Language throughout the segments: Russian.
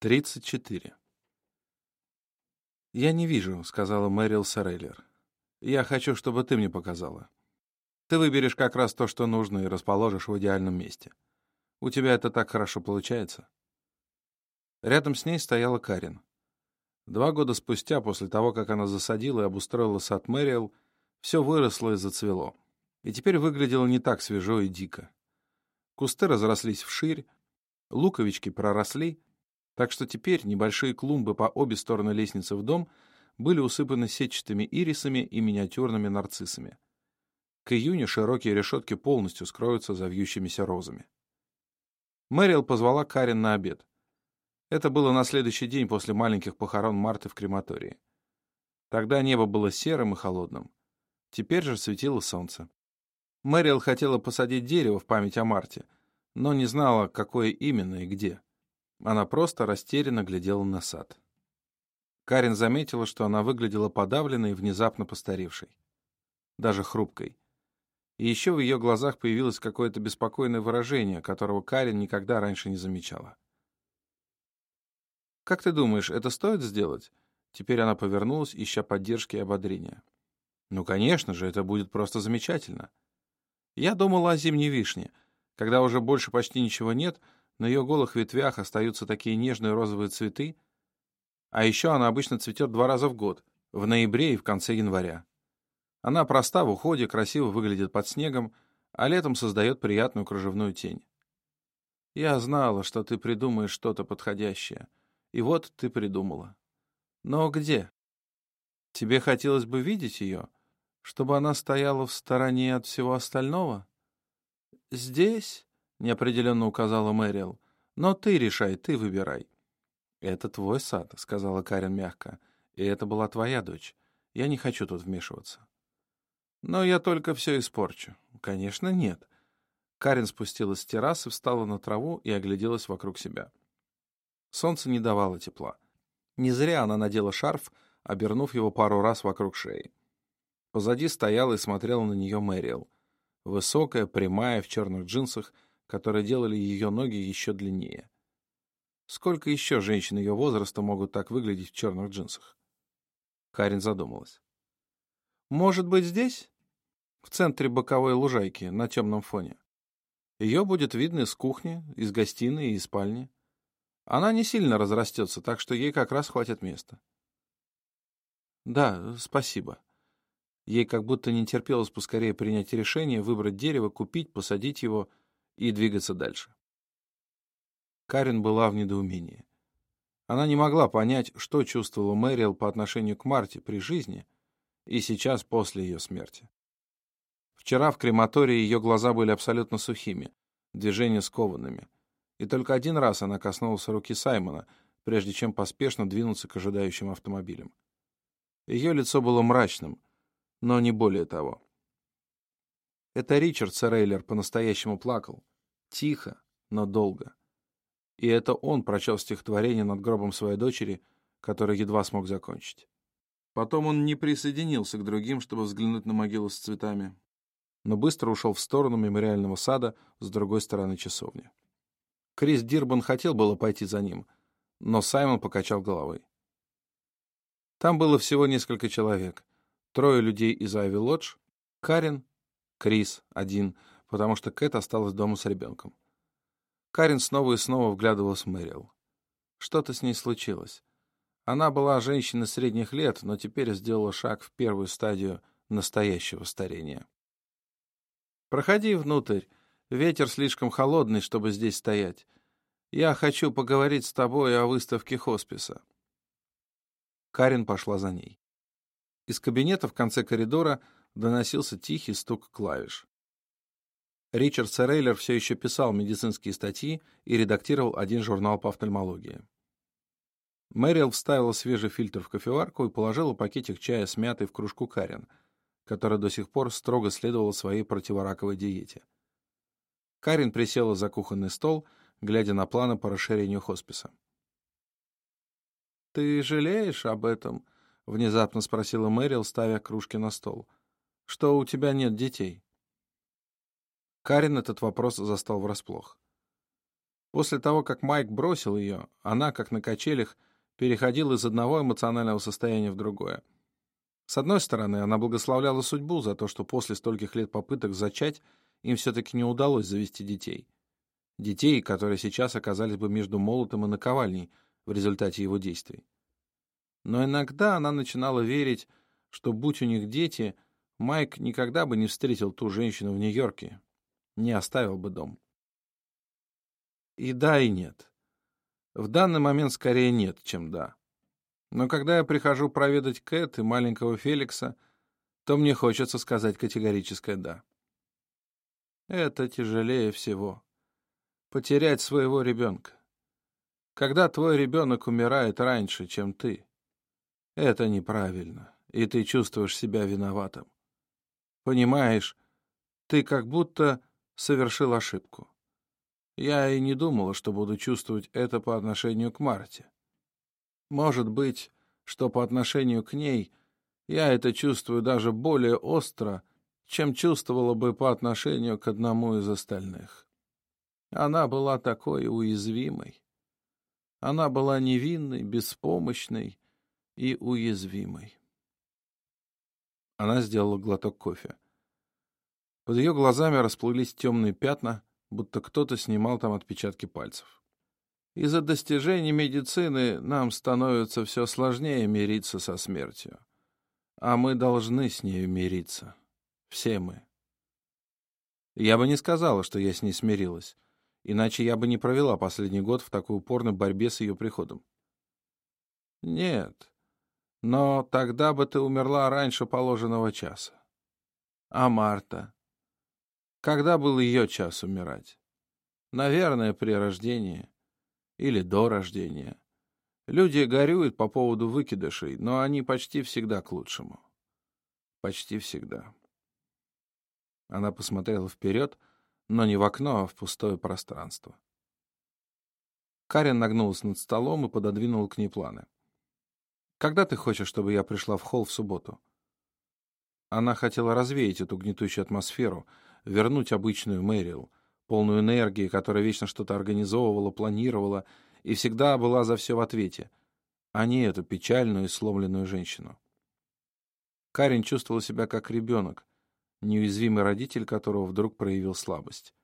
34. «Я не вижу», — сказала Мэрил Сарейлер. «Я хочу, чтобы ты мне показала. Ты выберешь как раз то, что нужно, и расположишь в идеальном месте. У тебя это так хорошо получается». Рядом с ней стояла Карин. Два года спустя, после того, как она засадила и обустроила сад Мэрил, все выросло и зацвело. И теперь выглядело не так свежо и дико. Кусты разрослись вширь, луковички проросли, так что теперь небольшие клумбы по обе стороны лестницы в дом были усыпаны сетчатыми ирисами и миниатюрными нарциссами. К июню широкие решетки полностью скроются за вьющимися розами. Мэрил позвала Карен на обед. Это было на следующий день после маленьких похорон Марты в крематории. Тогда небо было серым и холодным. Теперь же светило солнце. Мэрил хотела посадить дерево в память о Марте, но не знала, какое именно и где. Она просто растерянно глядела на сад. Карин заметила, что она выглядела подавленной и внезапно постаревшей. Даже хрупкой. И еще в ее глазах появилось какое-то беспокойное выражение, которого Карин никогда раньше не замечала. «Как ты думаешь, это стоит сделать?» Теперь она повернулась, ища поддержки и ободрения. «Ну, конечно же, это будет просто замечательно. Я думала о зимней вишне. Когда уже больше почти ничего нет, на ее голых ветвях остаются такие нежные розовые цветы. А еще она обычно цветет два раза в год, в ноябре и в конце января. Она проста в уходе, красиво выглядит под снегом, а летом создает приятную кружевную тень. Я знала, что ты придумаешь что-то подходящее. И вот ты придумала. Но где? Тебе хотелось бы видеть ее, чтобы она стояла в стороне от всего остального? Здесь? Неопределенно указала Мэрил. «Но ты решай, ты выбирай». «Это твой сад», — сказала Карен мягко. «И это была твоя дочь. Я не хочу тут вмешиваться». «Но я только все испорчу». «Конечно, нет». Карен спустилась с террасы, встала на траву и огляделась вокруг себя. Солнце не давало тепла. Не зря она надела шарф, обернув его пару раз вокруг шеи. Позади стояла и смотрела на нее Мэрил. Высокая, прямая, в черных джинсах — которые делали ее ноги еще длиннее. Сколько еще женщин ее возраста могут так выглядеть в черных джинсах? Карин задумалась. Может быть, здесь? В центре боковой лужайки, на темном фоне. Ее будет видно из кухни, из гостиной и из спальни. Она не сильно разрастется, так что ей как раз хватит места. Да, спасибо. Ей как будто не терпелось поскорее принять решение, выбрать дерево, купить, посадить его — и двигаться дальше. Карен была в недоумении. Она не могла понять, что чувствовала Мэрил по отношению к Марте при жизни и сейчас после ее смерти. Вчера в крематории ее глаза были абсолютно сухими, движения скованными, и только один раз она коснулась руки Саймона, прежде чем поспешно двинуться к ожидающим автомобилям. Ее лицо было мрачным, но не более того. Это Ричард Серейлер по-настоящему плакал, Тихо, но долго. И это он прочел стихотворение над гробом своей дочери, которое едва смог закончить. Потом он не присоединился к другим, чтобы взглянуть на могилу с цветами, но быстро ушел в сторону мемориального сада с другой стороны часовни. Крис Дирбан хотел было пойти за ним, но Саймон покачал головой. Там было всего несколько человек. Трое людей из Айви Лодж, Карен, Крис, один, потому что Кэт осталась дома с ребенком. Карин снова и снова вглядывалась в Мэрил. Что-то с ней случилось. Она была женщиной средних лет, но теперь сделала шаг в первую стадию настоящего старения. «Проходи внутрь. Ветер слишком холодный, чтобы здесь стоять. Я хочу поговорить с тобой о выставке хосписа». Карин пошла за ней. Из кабинета в конце коридора доносился тихий стук клавиш. Ричард Серейлер все еще писал медицинские статьи и редактировал один журнал по офтальмологии. Мэрил вставила свежий фильтр в кофеварку и положила пакетик чая с мятой в кружку Карен, которая до сих пор строго следовала своей противораковой диете. Карин присела за кухонный стол, глядя на планы по расширению хосписа. «Ты жалеешь об этом?» — внезапно спросила Мэрил, ставя кружки на стол. «Что у тебя нет детей?» Карин этот вопрос застал врасплох. После того, как Майк бросил ее, она, как на качелях, переходила из одного эмоционального состояния в другое. С одной стороны, она благословляла судьбу за то, что после стольких лет попыток зачать им все-таки не удалось завести детей. Детей, которые сейчас оказались бы между молотом и наковальней в результате его действий. Но иногда она начинала верить, что, будь у них дети, Майк никогда бы не встретил ту женщину в Нью-Йорке, не оставил бы дом. И да, и нет. В данный момент скорее нет, чем да. Но когда я прихожу проведать Кэт и маленького Феликса, то мне хочется сказать категорическое «да». Это тяжелее всего. Потерять своего ребенка. Когда твой ребенок умирает раньше, чем ты. Это неправильно, и ты чувствуешь себя виноватым. Понимаешь, ты как будто совершил ошибку. Я и не думала, что буду чувствовать это по отношению к Марте. Может быть, что по отношению к ней я это чувствую даже более остро, чем чувствовала бы по отношению к одному из остальных. Она была такой уязвимой. Она была невинной, беспомощной и уязвимой. Она сделала глоток кофе. Под ее глазами расплылись темные пятна, будто кто-то снимал там отпечатки пальцев. Из-за достижений медицины нам становится все сложнее мириться со смертью. А мы должны с нею мириться. Все мы. Я бы не сказала, что я с ней смирилась, иначе я бы не провела последний год в такой упорной борьбе с ее приходом. Нет, но тогда бы ты умерла раньше положенного часа. А Марта? Когда был ее час умирать? Наверное, при рождении. Или до рождения. Люди горюют по поводу выкидышей, но они почти всегда к лучшему. Почти всегда. Она посмотрела вперед, но не в окно, а в пустое пространство. Карен нагнулась над столом и пододвинула к ней планы. Когда ты хочешь, чтобы я пришла в холл в субботу?» Она хотела развеять эту гнетущую атмосферу, вернуть обычную Мэрил, полную энергии, которая вечно что-то организовывала, планировала и всегда была за все в ответе, а не эту печальную и сломленную женщину. Карин чувствовала себя как ребенок, неуязвимый родитель которого вдруг проявил слабость.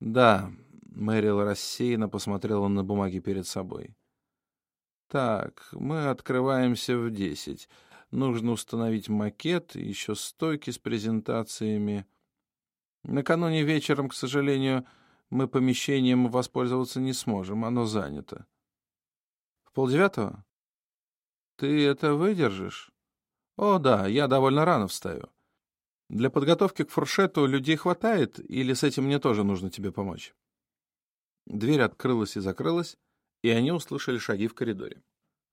«Да», — Мэрил рассеянно посмотрела на бумаги перед собой. Так, мы открываемся в десять. Нужно установить макет, еще стойки с презентациями. Накануне вечером, к сожалению, мы помещением воспользоваться не сможем, оно занято. В полдевятого? Ты это выдержишь? О, да, я довольно рано встаю. Для подготовки к фуршету людей хватает, или с этим мне тоже нужно тебе помочь? Дверь открылась и закрылась, и они услышали шаги в коридоре.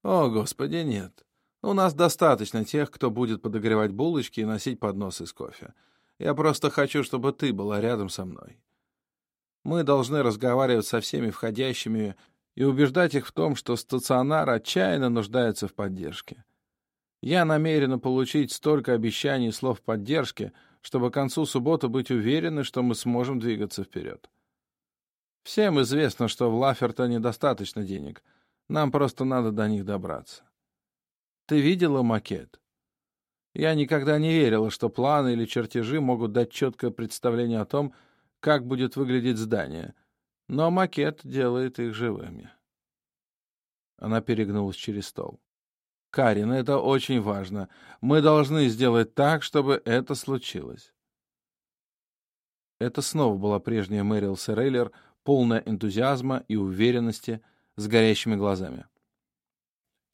«О, Господи, нет. У нас достаточно тех, кто будет подогревать булочки и носить подносы с кофе. Я просто хочу, чтобы ты была рядом со мной. Мы должны разговаривать со всеми входящими и убеждать их в том, что стационар отчаянно нуждается в поддержке. Я намерена получить столько обещаний и слов поддержки, чтобы к концу субботы быть уверены, что мы сможем двигаться вперед. Всем известно, что в Лаферта недостаточно денег. Нам просто надо до них добраться. Ты видела макет? Я никогда не верила, что планы или чертежи могут дать четкое представление о том, как будет выглядеть здание, но макет делает их живыми. Она перегнулась через стол. «Карин, это очень важно. Мы должны сделать так, чтобы это случилось». Это снова была прежняя Мэрил Серейлер, полная энтузиазма и уверенности, с горящими глазами.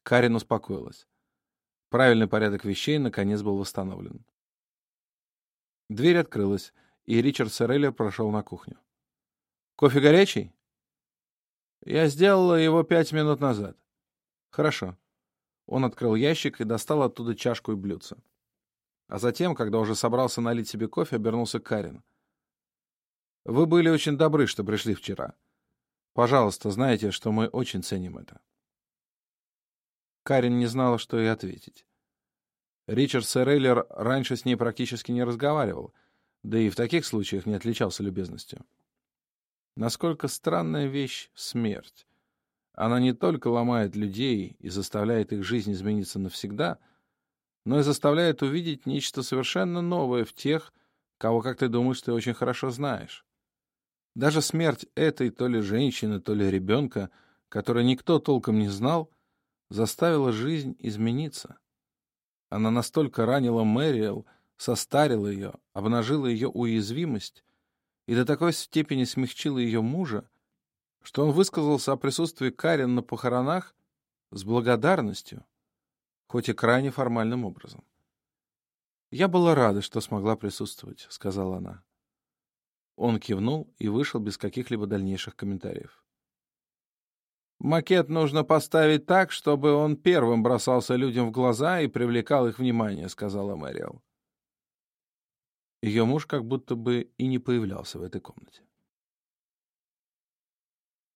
Карин успокоилась. Правильный порядок вещей наконец был восстановлен. Дверь открылась, и Ричард Сореллер прошел на кухню. «Кофе горячий?» «Я сделала его пять минут назад». «Хорошо». Он открыл ящик и достал оттуда чашку и блюдце. А затем, когда уже собрался налить себе кофе, обернулся Карин. Вы были очень добры, что пришли вчера. Пожалуйста, знайте, что мы очень ценим это. Карин не знала, что и ответить. Ричард Серейлер раньше с ней практически не разговаривал, да и в таких случаях не отличался любезностью. Насколько странная вещь — смерть. Она не только ломает людей и заставляет их жизнь измениться навсегда, но и заставляет увидеть нечто совершенно новое в тех, кого, как ты думаешь, ты очень хорошо знаешь. Даже смерть этой то ли женщины, то ли ребенка, которой никто толком не знал, заставила жизнь измениться. Она настолько ранила Мэриэл, состарила ее, обнажила ее уязвимость и до такой степени смягчила ее мужа, что он высказался о присутствии Карен на похоронах с благодарностью, хоть и крайне формальным образом. «Я была рада, что смогла присутствовать», — сказала она. Он кивнул и вышел без каких-либо дальнейших комментариев. «Макет нужно поставить так, чтобы он первым бросался людям в глаза и привлекал их внимание», — сказала Мэриэл. Ее муж как будто бы и не появлялся в этой комнате.